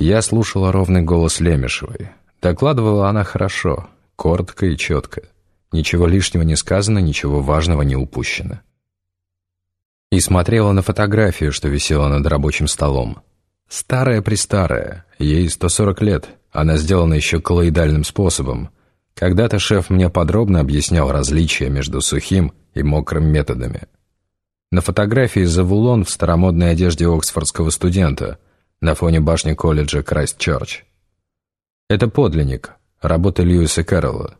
Я слушала ровный голос Лемешевой. Докладывала она хорошо, коротко и четко. Ничего лишнего не сказано, ничего важного не упущено. И смотрела на фотографию, что висела над рабочим столом. Старая-престарая, ей 140 лет, она сделана еще коллоидальным способом. Когда-то шеф мне подробно объяснял различия между сухим и мокрым методами. На фотографии Завулон в старомодной одежде оксфордского студента на фоне башни колледжа Крайст-Чорч. Это подлинник, работа Льюиса Кэрролла.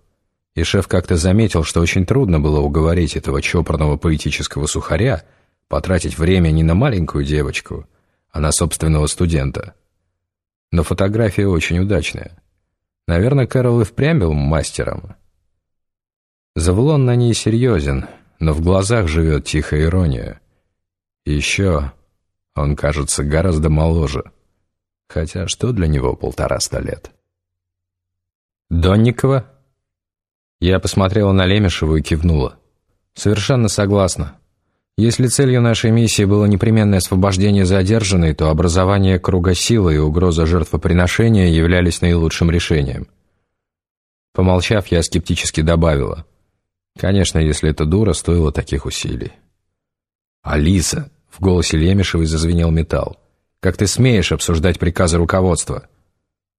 И шеф как-то заметил, что очень трудно было уговорить этого чопорного поэтического сухаря потратить время не на маленькую девочку, а на собственного студента. Но фотография очень удачная. Наверное, Кэрол и впрямь был мастером. Завулон на ней серьезен, но в глазах живет тихая ирония. И еще он кажется гораздо моложе. Хотя что для него полтораста лет? «Донникова?» Я посмотрела на Лемешеву и кивнула. «Совершенно согласна. Если целью нашей миссии было непременное освобождение задержанной, то образование круга силы и угроза жертвоприношения являлись наилучшим решением». Помолчав, я скептически добавила. «Конечно, если эта дура стоила таких усилий». «Алиса!» — в голосе Лемешевой зазвенел металл. «Как ты смеешь обсуждать приказы руководства?»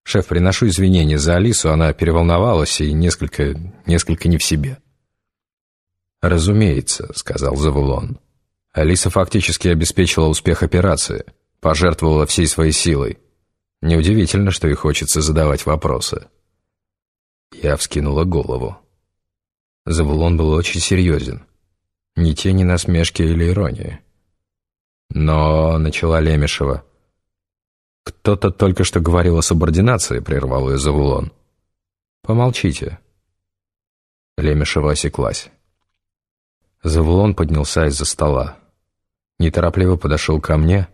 «Шеф, приношу извинения за Алису, она переволновалась и несколько... несколько не в себе». «Разумеется», — сказал Завулон. Алиса фактически обеспечила успех операции, пожертвовала всей своей силой. Неудивительно, что ей хочется задавать вопросы. Я вскинула голову. Завулон был очень серьезен. Ни тени насмешки или иронии. «Но», — начала Лемешева, — «Кто-то только что говорил о субординации», — прервал ее Завулон. «Помолчите». Лемешева осеклась. Завулон поднялся из-за стола. Неторопливо подошел ко мне.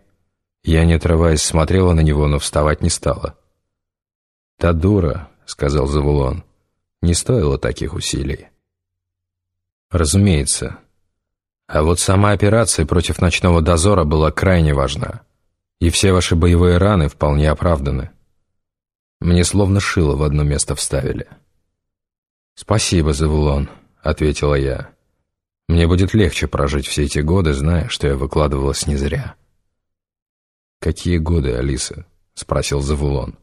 Я, не отрываясь, смотрела на него, но вставать не стала. «Та дура», — сказал Завулон, — «не стоило таких усилий». «Разумеется. А вот сама операция против ночного дозора была крайне важна и все ваши боевые раны вполне оправданы. Мне словно шило в одно место вставили». «Спасибо, Завулон», — ответила я. «Мне будет легче прожить все эти годы, зная, что я выкладывалась не зря». «Какие годы, Алиса?» — спросил Завулон.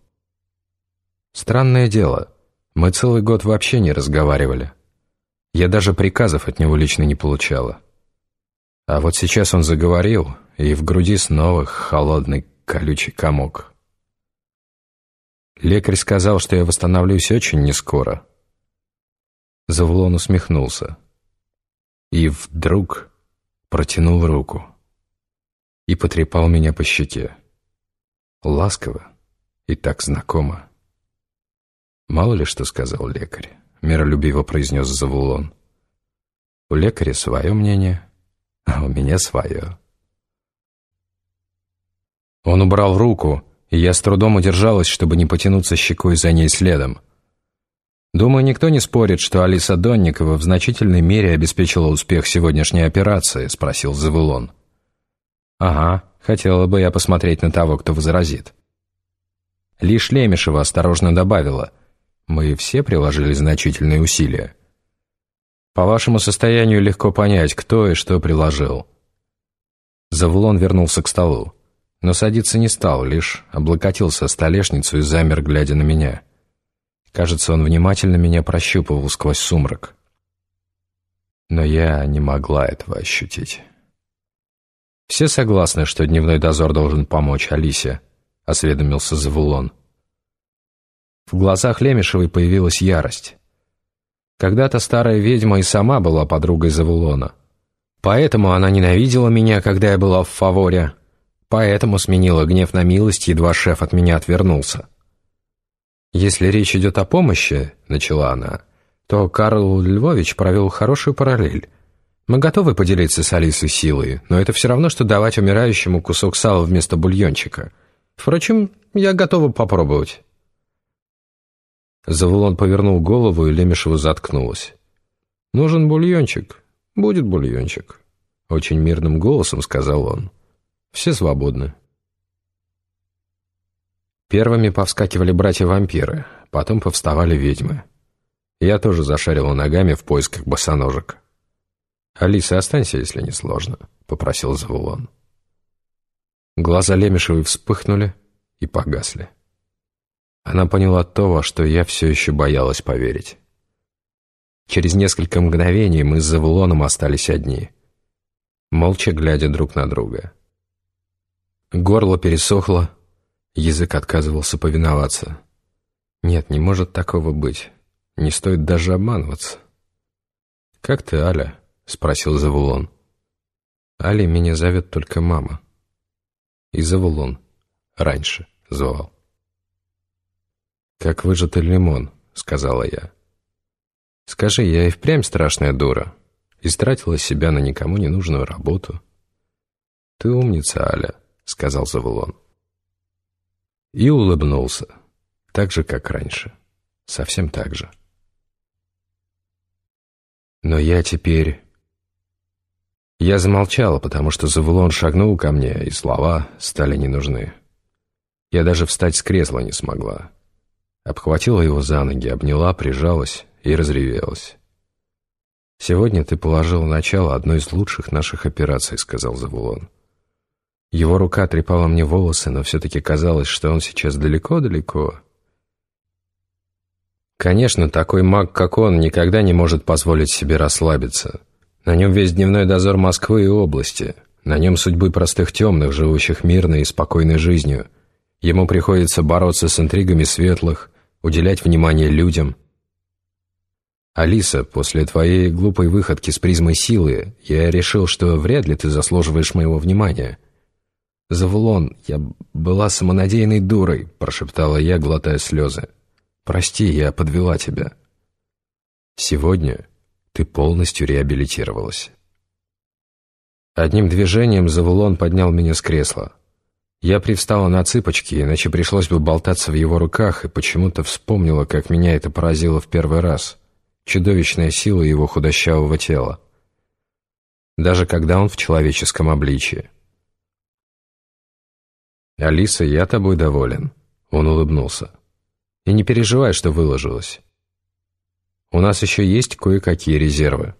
«Странное дело. Мы целый год вообще не разговаривали. Я даже приказов от него лично не получала. А вот сейчас он заговорил, и в груди снова холодный колючий комок. Лекарь сказал, что я восстановлюсь очень нескоро. Завулон усмехнулся. И вдруг протянул руку и потрепал меня по щеке. Ласково и так знакомо. «Мало ли что сказал лекарь», — миролюбиво произнес Завулон. «У лекаря свое мнение, а у меня свое». Он убрал руку, и я с трудом удержалась, чтобы не потянуться щекой за ней следом. Думаю, никто не спорит, что Алиса Донникова в значительной мере обеспечила успех сегодняшней операции, спросил Завулон. Ага, хотела бы я посмотреть на того, кто возразит. Лишь Лемешева осторожно добавила, мы все приложили значительные усилия. По вашему состоянию легко понять, кто и что приложил. Завулон вернулся к столу но садиться не стал, лишь облокотился о столешницу и замер, глядя на меня. Кажется, он внимательно меня прощупывал сквозь сумрак. Но я не могла этого ощутить. «Все согласны, что дневной дозор должен помочь Алисе», — осведомился Завулон. В глазах Лемешевой появилась ярость. Когда-то старая ведьма и сама была подругой Завулона. Поэтому она ненавидела меня, когда я была в фаворе, Поэтому сменила гнев на милость, едва шеф от меня отвернулся. «Если речь идет о помощи», — начала она, то Карл Львович провел хорошую параллель. Мы готовы поделиться с Алисой силой, но это все равно, что давать умирающему кусок сала вместо бульончика. Впрочем, я готова попробовать». Завулон повернул голову, и Лемешева заткнулась. «Нужен бульончик? Будет бульончик», — очень мирным голосом сказал он. Все свободны. Первыми повскакивали братья-вампиры, потом повставали ведьмы. Я тоже зашарила ногами в поисках босоножек. «Алиса, останься, если не сложно», — попросил Завулон. Глаза Лемешевой вспыхнули и погасли. Она поняла то, во что я все еще боялась поверить. Через несколько мгновений мы с Завулоном остались одни, молча глядя друг на друга. Горло пересохло, язык отказывался повиноваться. Нет, не может такого быть. Не стоит даже обманываться. «Как ты, Аля?» — спросил Завулон. «Али меня зовет только мама». И Завулон раньше звал. «Как выжатый лимон», — сказала я. «Скажи, я и впрямь страшная дура. Истратила себя на никому не нужную работу». «Ты умница, Аля», — сказал Завулон. И улыбнулся, так же, как раньше. Совсем так же. Но я теперь... Я замолчала, потому что Завулон шагнул ко мне, и слова стали не нужны. Я даже встать с кресла не смогла. Обхватила его за ноги, обняла, прижалась и разревелась. «Сегодня ты положил начало одной из лучших наших операций», — сказал Завулон. Его рука трепала мне волосы, но все-таки казалось, что он сейчас далеко-далеко. Конечно, такой маг, как он, никогда не может позволить себе расслабиться. На нем весь дневной дозор Москвы и области. На нем судьбы простых темных, живущих мирной и спокойной жизнью. Ему приходится бороться с интригами светлых, уделять внимание людям. «Алиса, после твоей глупой выходки с призмой силы, я решил, что вряд ли ты заслуживаешь моего внимания». «Завулон, я была самонадеянной дурой», — прошептала я, глотая слезы. «Прости, я подвела тебя». «Сегодня ты полностью реабилитировалась». Одним движением Завулон поднял меня с кресла. Я привстала на цыпочки, иначе пришлось бы болтаться в его руках, и почему-то вспомнила, как меня это поразило в первый раз. Чудовищная сила его худощавого тела. Даже когда он в человеческом обличии. «Алиса, я тобой доволен», — он улыбнулся. «И не переживай, что выложилось. У нас еще есть кое-какие резервы.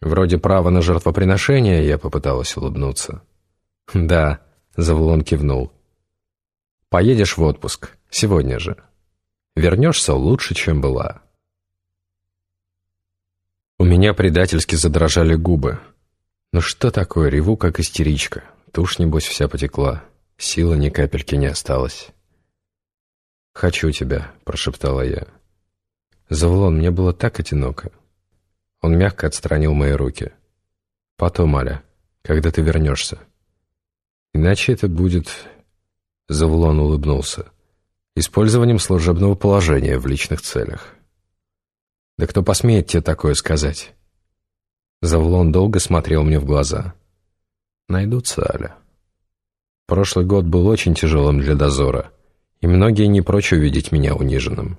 Вроде права на жертвоприношение я попыталась улыбнуться». «Да», — Завулон кивнул. «Поедешь в отпуск. Сегодня же. Вернешься лучше, чем была». У меня предательски задрожали губы. Ну что такое, реву как истеричка. Тушь, небось, вся потекла. Силы ни капельки не осталось. «Хочу тебя», — прошептала я. «Завлон, мне было так одиноко». Он мягко отстранил мои руки. «Потом, Аля, когда ты вернешься. Иначе это будет...» Завлон улыбнулся. «Использованием служебного положения в личных целях». «Да кто посмеет тебе такое сказать?» Завлон долго смотрел мне в глаза. «Найдутся, Аля». Прошлый год был очень тяжелым для дозора, и многие не прочь увидеть меня униженным.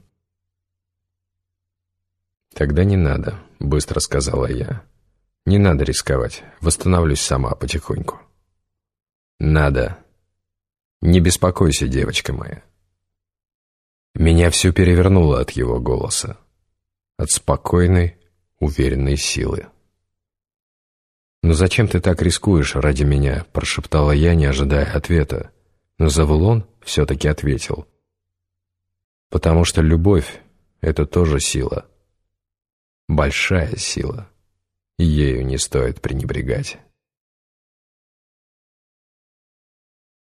«Тогда не надо», — быстро сказала я. «Не надо рисковать, восстановлюсь сама потихоньку». «Надо. Не беспокойся, девочка моя». Меня все перевернуло от его голоса, от спокойной, уверенной силы. «Ну зачем ты так рискуешь ради меня?» – прошептала я, не ожидая ответа. Но Завулон все-таки ответил. «Потому что любовь – это тоже сила. Большая сила. И ею не стоит пренебрегать».